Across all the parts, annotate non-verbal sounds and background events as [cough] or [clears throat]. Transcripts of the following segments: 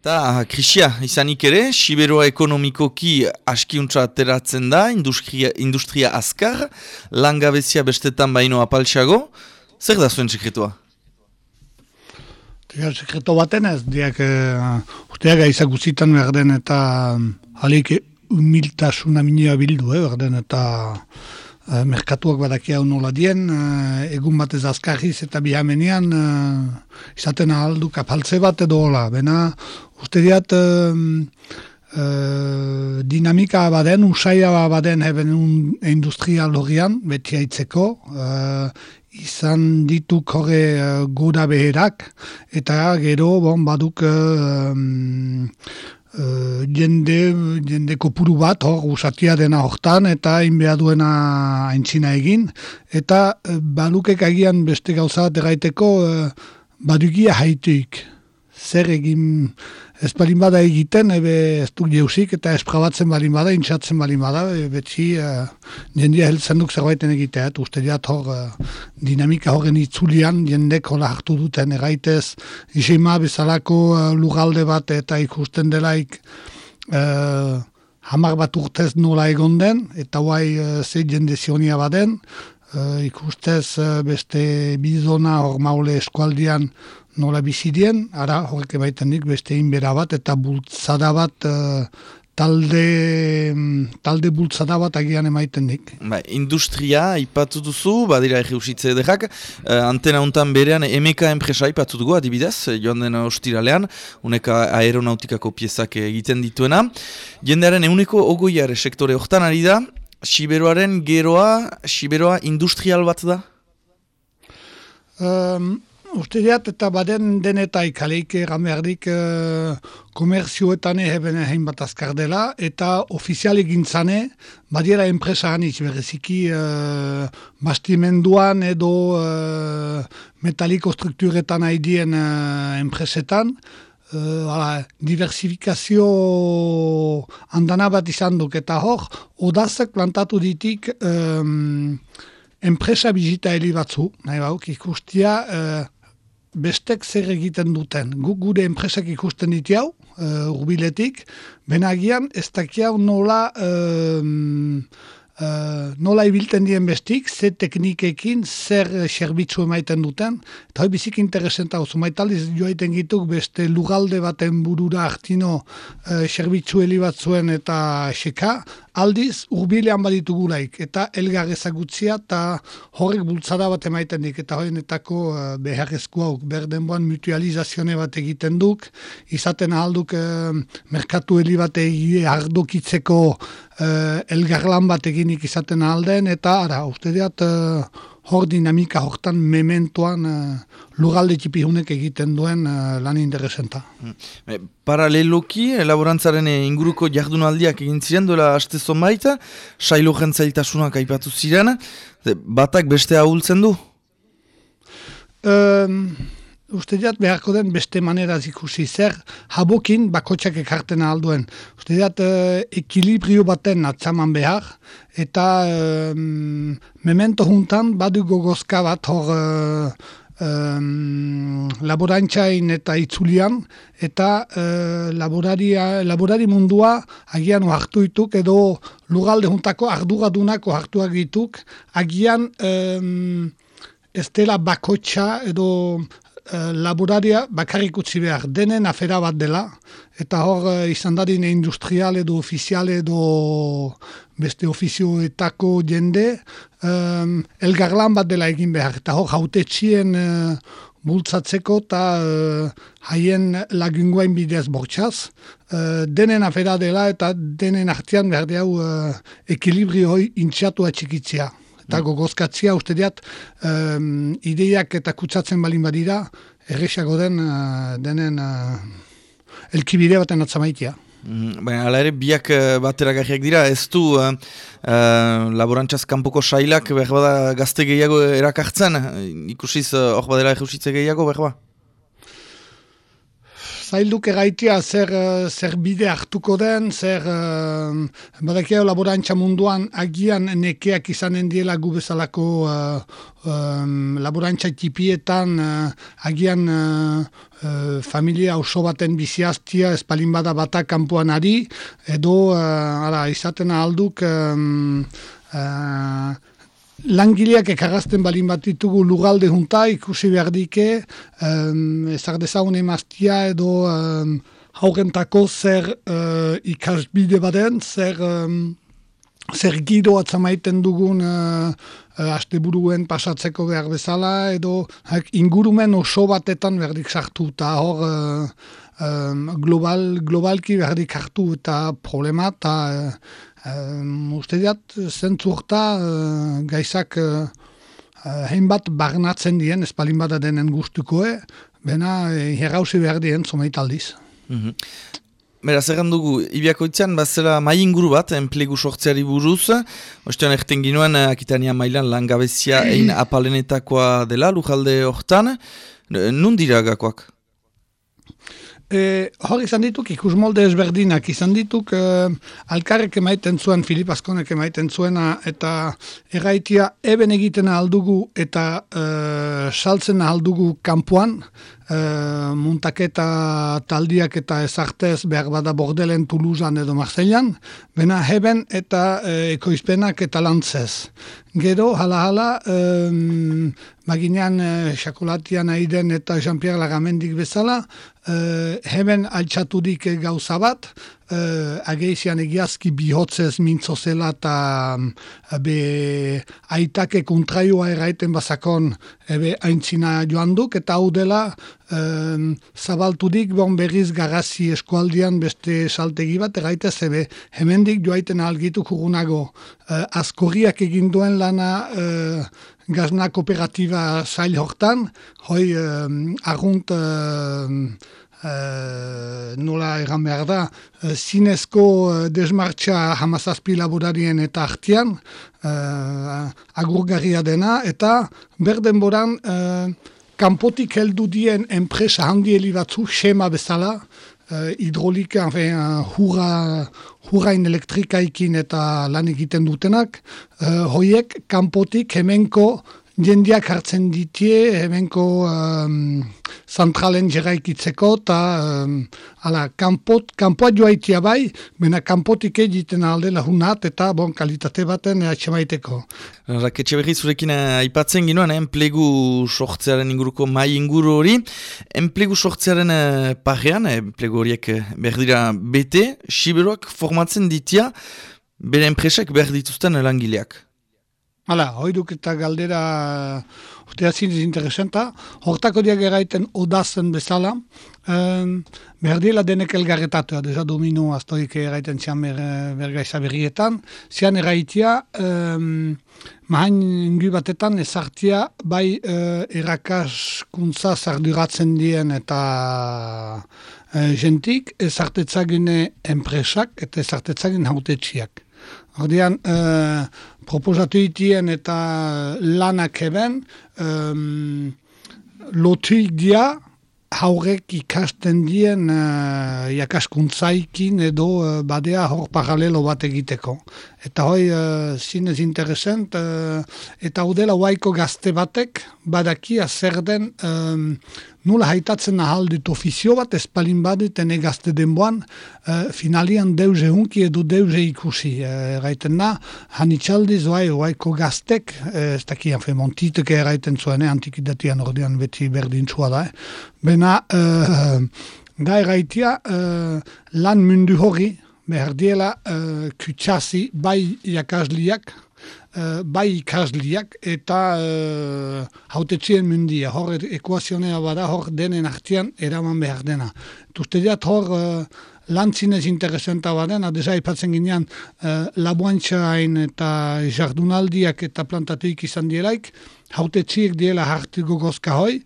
Ta, krisia, izanik ere, siberoa ekonomikoki askiuntza ateratzen da, industria, industria azkar, langabezia bestetan baino apaltsago. Zer da zuen sekretua? Zer sekretu baten ez, diak, uh, usteak aizak guzitan behar den eta halik humiltasuna minioa bildu, eh, behar den eta uh, merkatuak badakia nola dien, uh, egun batez azkarriz eta bihamenean uh, izaten ahaldu kapaltze bat edo hola, bena uste diat dinamika baden, usaia baden heben un industrial horian, beti haitzeko, izan ditu kore uh, gura beherak, eta gero bon, baduk uh, jende, jende kopuru bat, hor, usatia dena hortan, eta inbea duena aintzina egin, eta uh, balukek agian beste gauza bat erraiteko uh, badugia haituik. Zer egin ez balin bada egiten, ebe ez du jeusik eta ez prabatzen balin bada, intxatzen balin bada, e, betxi uh, jendia heltzen duk zerbaiten egitea, et uste diat hor uh, dinamika horren itzulian jendek hola hartu duten egaitez, isima bezalako uh, lugalde bat eta ikusten delaik uh, hamar bat urtez nola egon den, eta guai uh, ze jende zionia baden, uh, ikustez beste bizona hor maule eskualdian nola bizidien, ara horrek baiten dik beste inbera bat eta bultzada bat uh, talde, talde bultzada bat agian emaiten dik. Ba, industria ipatu duzu, badira egeusitze edekak, uh, antena hontan berean emeka enpresa ipatu dugu adibidez, joan den ostiralean, uneka aeronautikako piezak egiten dituena. Jendearen euneko ogoiare sektore hortan ari da, Siberoaren geroa, Siberoa industrial bat da? Um, Uste diat, eta baden denetai kaleik gamerdik e, komerzioetan eheben egin bat azkar dela, eta ofiziale gintzane, badiera enpresa hanitz bereziki e, bastimenduan edo e, metaliko strukturetan haidien e, enpresetan, e, diversifikazio handana bat izan duk, eta hor, odazek plantatu ditik e, enpresa bizita heli batzu, nahi bauk, ikustia, bestek zer egiten duten. Guk gure enpresak ikusten ditu hau, uh, urbiletik, benagian ez dakiau nola uh, uh, nola ibilten dien bestik, ze teknikekin, zer serbitzu emaiten duten, eta hoi bizik interesenta hau, zumaitaliz joaiten gituk beste lugalde baten burura hartino uh, serbitzu helibatzuen eta seka, aldiz urbilean baditu gulaik, eta elgar ezagutzia eta horrek bultzada bat emaiten dik, eta horrenetako uh, beharrezko hau, berdenboan mutualizazione bat egiten duk, izaten ahalduk uh, merkatu heli bat ardokitzeko uh, elgarlan bat eginik izaten alden, eta ara, uste diat, uh, hor dinamika hortan mementoan uh, lugalde txipihunek egiten duen uh, lan interesenta. Hmm. Paraleloki, elaborantzaren inguruko jardunaldiak egin ziren duela haste zonbaita, sailo jentzailtasunak aipatu ziren, batak beste ahultzen du? Uste diat beharko den beste manera ikusi zer habokin bakotxak ekarten alduen. Uste diat uh, ekilibrio baten atzaman behar eta um, memento juntan badu gogozka bat hor uh, um, laborantzain eta itzulian eta uh, laborari mundua agian hartu dituk edo lugalde juntako arduradunako hartuak dituk agian um, ez dela bakotxa edo Eh, laboraria bakarrik utzi behar denen afera bat dela, eta hor uh, izan dadin industrial edo ofizial edo beste ofizioetako jende, um, elgarlan bat dela egin behar, eta hor haute uh, bultzatzeko eta haien lagungoen bidez bortxaz, denen afera dela eta denen artean behar diau uh, ekilibrio hoi intxatu atxikitzea eta gogozkatzia uste diat um, ideiak eta kutsatzen balin badira erresago den uh, denen uh, elkibide baten atzamaitia. Mm, baina, ala ere, biak uh, batera dira, ez du uh, laborantzaz kanpoko sailak behar bada gazte gehiago erakartzen, ikusiz hor uh, badela gehiago behar zailduk eraitia zer, zer bide hartuko den, zer uh, badakio laborantza munduan agian nekeak izanen diela gu bezalako uh, um, laborantza tipietan agian familia oso baten biziaztia espalin bada batak kanpoan ari, edo uh, ara, izaten alduk um, langileak ekarazten balin bat ditugu lugalde junta, ikusi behar dike, um, ezak dezagun emaztia edo um, haurentako zer uh, ikasbide baden, zer, um, zer gido atzamaiten dugun uh, uh, aste buruen pasatzeko behar bezala, edo hak, ingurumen oso batetan berdik sartu, eta hor uh, um, global, globalki berdik hartu eta problema, eta uh, Um, uste diat, zentzu urta uh, gaizak uh, uh, barnatzen dien, espalin bada denen guztukoe, bena uh, herrauzi behar dien zomeit aldiz. Mm -hmm. Beraz, dugu, ibiako itzean, bazela mai inguru bat, enplegu sortzeari buruz, ostean erten ginoen, akitania mailan langabezia [clears throat] egin apalenetakoa dela, lujalde hortan, nun dira gakoak? E, hor izan dituk ikus molde ezberdinak, izan dituk e, alkarrek emaiten zuen, Filip Askonek emaiten zuena, eta erraitia eben egiten aldugu eta e, saltzen aldugu kanpoan, e, muntaketa taldiak eta ezartez behar bada bordelen Toulousean edo Marseillan, bena heben eta e, ekoizpenak eta lantzez. Gero, hala-hala, um, maginean uh, xakolatian aiden eta Jean-Pierre Lagamendik bezala, hemen altxatudik gauza bat, uh, ageizian egiazki bihotzez mintzo zela eta be aitake kontraioa erraiten bazakon ebe aintzina joan duk, eta hau dela um, zabaltudik bon berriz garazi eskualdian beste saltegi bat erraitez ebe hemendik joaiten algitu kurunago uh, askorriak egin duen lana uh, gazna kooperatiba zail hortan, hoi um, argunt Uh, nola egan behar da, uh, zinezko uh, desmartxa hamazazpi laborarien eta artian, uh, agurgarria dena, eta berden boran, uh, kanpotik heldu dien enpresa handieli batzu, xema bezala, uh, hidrolika, uh, hurra, hurrain elektrikaikin eta lan egiten dutenak, uh, hoiek kanpotik hemenko jendiak hartzen ditie, hemenko um, zentralen jeraikitzeko, eta um, ala, kanpot, kanpoa joaitia bai, mena kanpotik egiten alde lahunat, eta bon, kalitate baten ehatxe maiteko. Raketxe berri zurekin eh, aipatzen ginoen, enplegu sortzearen inguruko mai inguru hori, enplegu sortzearen parean, enplegu horiek berdira bete, siberoak formatzen ditia, bere enpresak berdituzten langileak. Hala, hoiduk eta galdera ustea zinez interesanta. Hortako diak eraiten odazen bezala. Um, Berdiela denek elgarretatu, deza domino astoik eraiten zian ber, bergaiza berrietan. Zian eraitia, um, mahain ingu batetan ezartia bai uh, erakaskuntza zarduratzen dien eta uh, jentik ezartetzagine enpresak eta ezartetzagine hautetxiak. Ordean, uh, proposatu itien eta lanak eben, um, lotuik dia, haurek ikasten dien uh, jakaskuntzaikin edo uh, badea hor paralelo bat egiteko. Eta hoi uh, zinez interesant, uh, eta hau dela waiko gazte batek badakia zer den um, nula haitatzen ahal dut ofizio bat espalin badeten egazte denboan uh, finalian deuze hunki edo deuze ikusi. Uh, erraiten da, hanitxaldiz oai, oaiko gaztek, uh, ez dakian fe montitek erraiten zuen, eh, antikidatian ordean beti berdin da. Eh. Bena, uh, da erraitia uh, lan mundu hori, behar diela uh, kutsasi bai jakasliak, bai ikasliak eta uh, hautetzien mundia. Hor ekuazionea bada, hor denen artian eraman behar dena. Tuste diat hor uh, lantzinez interesenta baden, adeza ipatzen ginean uh, labuantxain eta jardunaldiak eta plantatuik izan dielaik, hautetziek diela hartiko gozka hoi,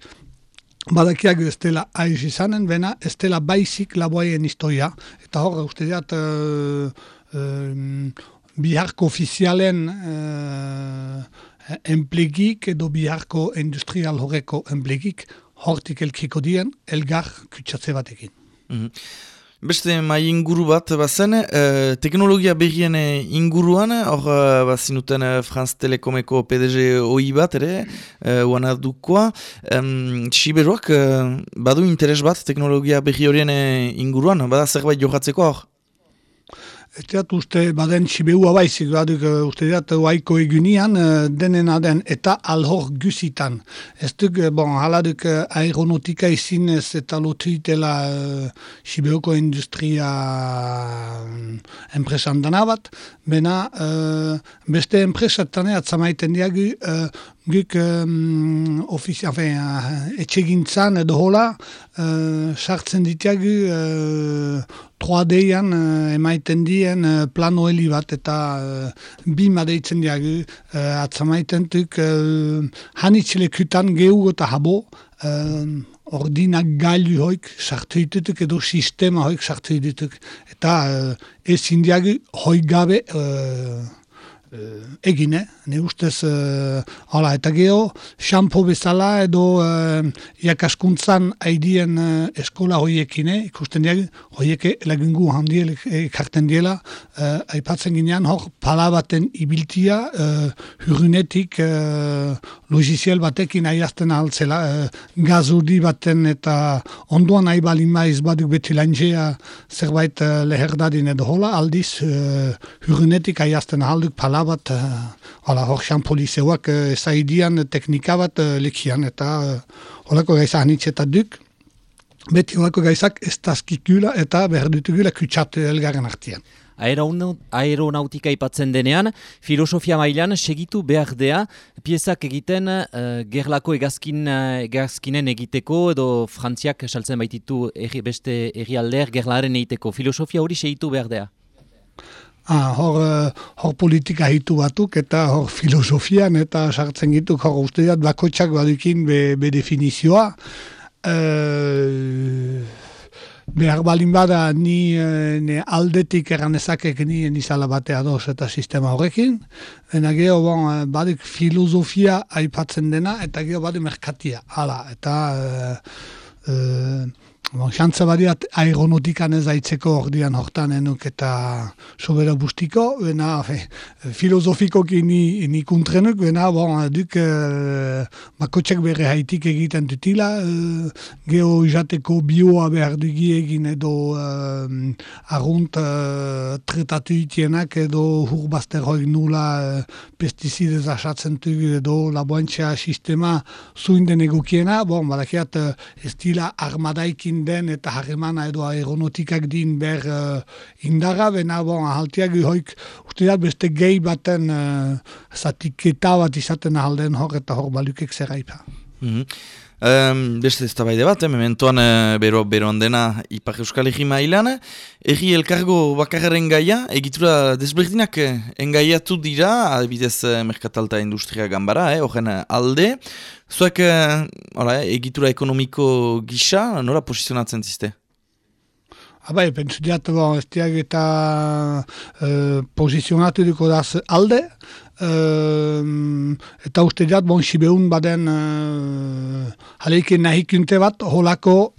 Badakiak ez dela aiz izanen, bena ez dela baizik laboaien historia. Eta hor, uste diat, uh, uh, biharko ofizialen uh, enplegik edo biharko industrial horreko enplegik hortik elkiko dien elgar kutsatze batekin. Mm Beste mai inguru bat bazen, uh, teknologia berrien inguruan, hor uh, bazinuten uh, Franz Telekomeko PDG OI bat ere, uh, uana dukoa. Um, Siberuak, uh, badu interes bat teknologia berri horien inguruan, bada zerbait johatzeko hor? Ez uste baden sibeua baizik, baduk uh, uste dut waiko egunian uh, denen aden eta alhor guzitan. Ez duk, bon, haladuk aeronautika izinez eta lotuitela uh, sibeuko industria uh, enpresan dana bat, bena uh, beste enpresatane atzamaiten diagu uh, guk um, ofizia, enfin, uh, etxegintzan edo hola, uh, ditiagu uh, 3D-an uh, emaiten dien uh, plano heli bat eta uh, bi madeitzen diagu uh, atzamaiten duk uh, hanitzilekutan gehu eta habo uh, ordinak gailu hoik sartu ditutuk edo sistema hoik sartu ditutuk. Eta uh, ezin diagu hoik gabe uh, egine, ne ustez, uh, hala, eta geho, xampo bezala edo uh, jakaskuntzan haidien uh, eskola hoiekine, ikusten diag, hoieke lagungu handiel ekarten diela, uh, aipatzen ginean, hor, pala baten ibiltia, uh, hurunetik uh, logiziel batekin aiazten altzela, uh, gazudi baten eta onduan nahi balin maiz baduk beti lanjea zerbait uh, leherdadin edo hola, aldiz uh, hurunetik aiazten alduk pala bat, uh, hor xan polizeuak uh, ezaidian teknika bat uh, lekian, eta uh, holako gaizak eta duk, beti holako gaizak ez tazkikula eta behar dutugula kutsatu elgarren artian. Aeronautika ipatzen denean, filosofia mailan segitu behar dea, piezak egiten uh, gerlako egazkin, egazkinen egiteko, edo frantziak saltzen baititu erri, beste errialder gerlaren egiteko. Filosofia hori segitu behar dea? Ah, hor, eh, hor politika hitu batuk eta hor filosofian eta sartzen gitu hor usteat bakotsak badukin be, be definizioa. E, behar balin bada ni eh, ne aldetik eranezakek ni nizala batea doz eta sistema horrekin. Ena geho bon, baduk filosofia aipatzen dena eta geho badu merkatia. Hala, eta... E, Bon, Xantza badiat aeronotikan ez aitzeko ordian hortan enuk eta sobera bustiko, bena fe, filosofikoki ni, ni kuntrenuk, bena bon, duk eh, bakotxek bere haitik egiten dutila, eh, geho jateko bioa behar dugi egin edo eh, argunt eh, tretatu itienak edo hurbazter hori nula eh, pestizidez asatzen dugu edo laboantxea sistema zuinden egokiena, bon, badakiat eh, ez dila armadaikin den eta harremana edo aeronotikak din ber uh, indaga, bena bon, ahaltiak hoik uste beste gehi baten uh, zatiketa bat izaten ahalden hor eta hor balukek zerraipa. Mm Um, beste ez bat, eh, mementoan uh, bero, bero handena Ipar Euskal Egi mailan. Egi elkargo bakarren gaia, egitura desberdinak engaiatu dira, adibidez merkatalta industria gambara, eh, ogen alde. Zuek, uh, egitura ekonomiko gisa, nora posizionatzen ziste? Abai, pentsu diat, bon, ez diak eta uh, posizionatu duko daz alde, uh, eta uste diat, bon, sibeun baden uh, haleikin nahikunte bat, holako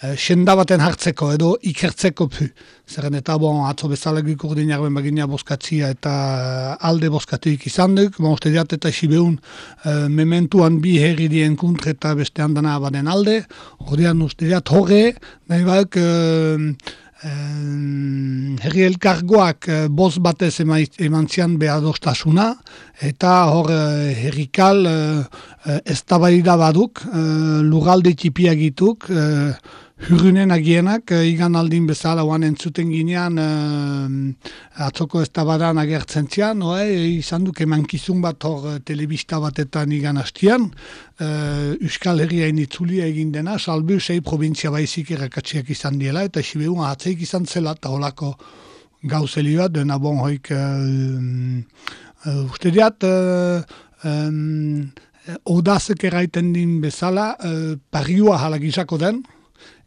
Eh, senda baten hartzeko edo ikertzeko pu. Zerren eta bon, atzo bezala guk urdin jarben bagina boskatzia eta eh, alde boskatuik izan duk. Bon, uste diat eta sibeun uh, mementuan bi herri dien kuntre eta beste handana baden alde. Ordean uste diat horre, nahi bauk... Uh, herri elkargoak uh, boz batez eman zian behadostasuna, eta hor uh, herrikal uh, uh, baduk, uh, lugalde txipiagituk, Hurrunen agienak, uh, igan aldin bezala oan entzuten ginean uh, atzoko ez tabadan agertzen zian, no, izan duk emankizun bat hor uh, telebista batetan igan hastian, uh, Euskal Herriain itzulia egin dena, salbu sei provintzia baizik erakatsiak izan diela, eta sibeun ahatzeik izan zela, eta holako gauzelioa, dena bon hoik, uh, uh, uste diat, um, odazek eraiten din bezala, uh, parioa halagizako den,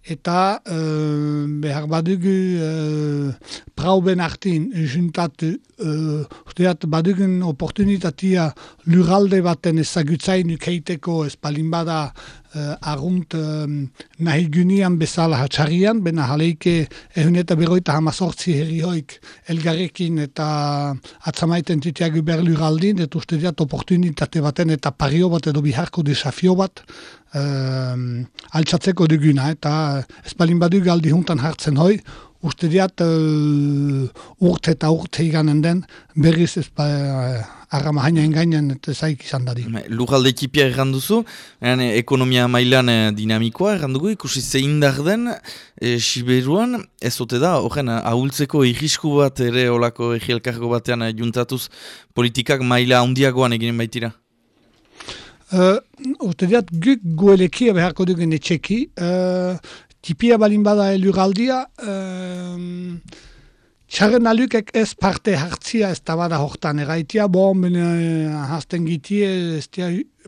eta uh, behar badugu uh, prauben artin juntatu uh, usteat badugun oportunitatea luralde baten ezagutzain ukeiteko ez palin bada uh, argunt nahi gynian bezala hatxarian, bena jaleike ehun eta berroita hamazortzi herrioik elgarrekin eta atzamaiten titiagu berlu galdin, eta uste diat oportunitate baten eta pario bat edo biharko desafio bat altsatzeko duguna, eta espalin badu galdi juntan hartzen hoi, uste diat uh, urte eta urte iganen den berriz ez ba, uh, arrama hainain gainen eta zaik izan dadi. Lujalde ekipia erranduzu, ekonomia mailan eh, dinamikoa errandugu, ikusi zein dar den, e, Siberuan, ez ote da, horren, ahultzeko irrisku bat ere olako egielkargo batean juntatuz politikak maila handiagoan eginen baitira? Uh, Uste diat, guk goelekia beharko dugun etxeki, uh, tipia balin bada eluraldia, um, txarren alukek ez parte hartzia ez da bada hortan eraitia, bon, bine, hasten gitie, ez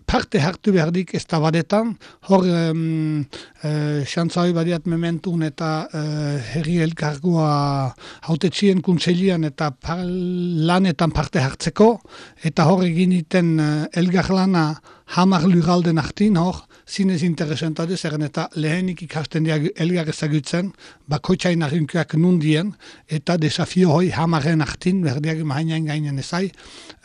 parte hartu behardik ez da badetan, hor um, uh, badiat mementun eta uh, herri elkargoa haute txien kuntselian eta lanetan parte hartzeko, eta hor egin iten uh, elgarlana hamar luralde nachtin hor, zinez interesantatu, zerren eta lehenik ikasten diag elgar ezagutzen, bakoitzain arrinkuak nundien, eta desafio hoi hamarren nachtin, berdiak mahainain gainen ezai,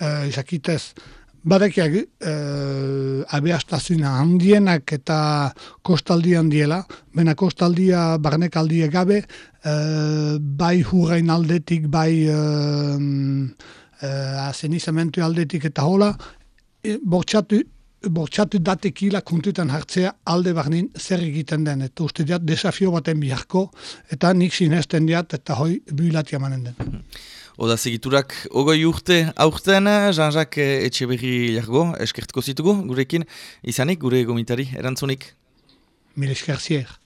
uh, izakitez, Badekiak uh, abeastazina handienak eta kostaldian diela, bena kostaldia barnekaldia gabe, uh, bai hurrain aldetik, bai uh, uh, aldetik eta hola, e, bortxatu bortxatu datekila kontutan hartzea alde barnin zer egiten den. Eta uste diat desafio baten biharko, eta nik sinesten diat, eta hoi builati amanen den. Oda segiturak ogoi urte aurten, Jean-Jacques Etxeberri jargo, eskertuko zitugu, gurekin, izanik, gure gomitari, erantzunik. Mil eskerzier.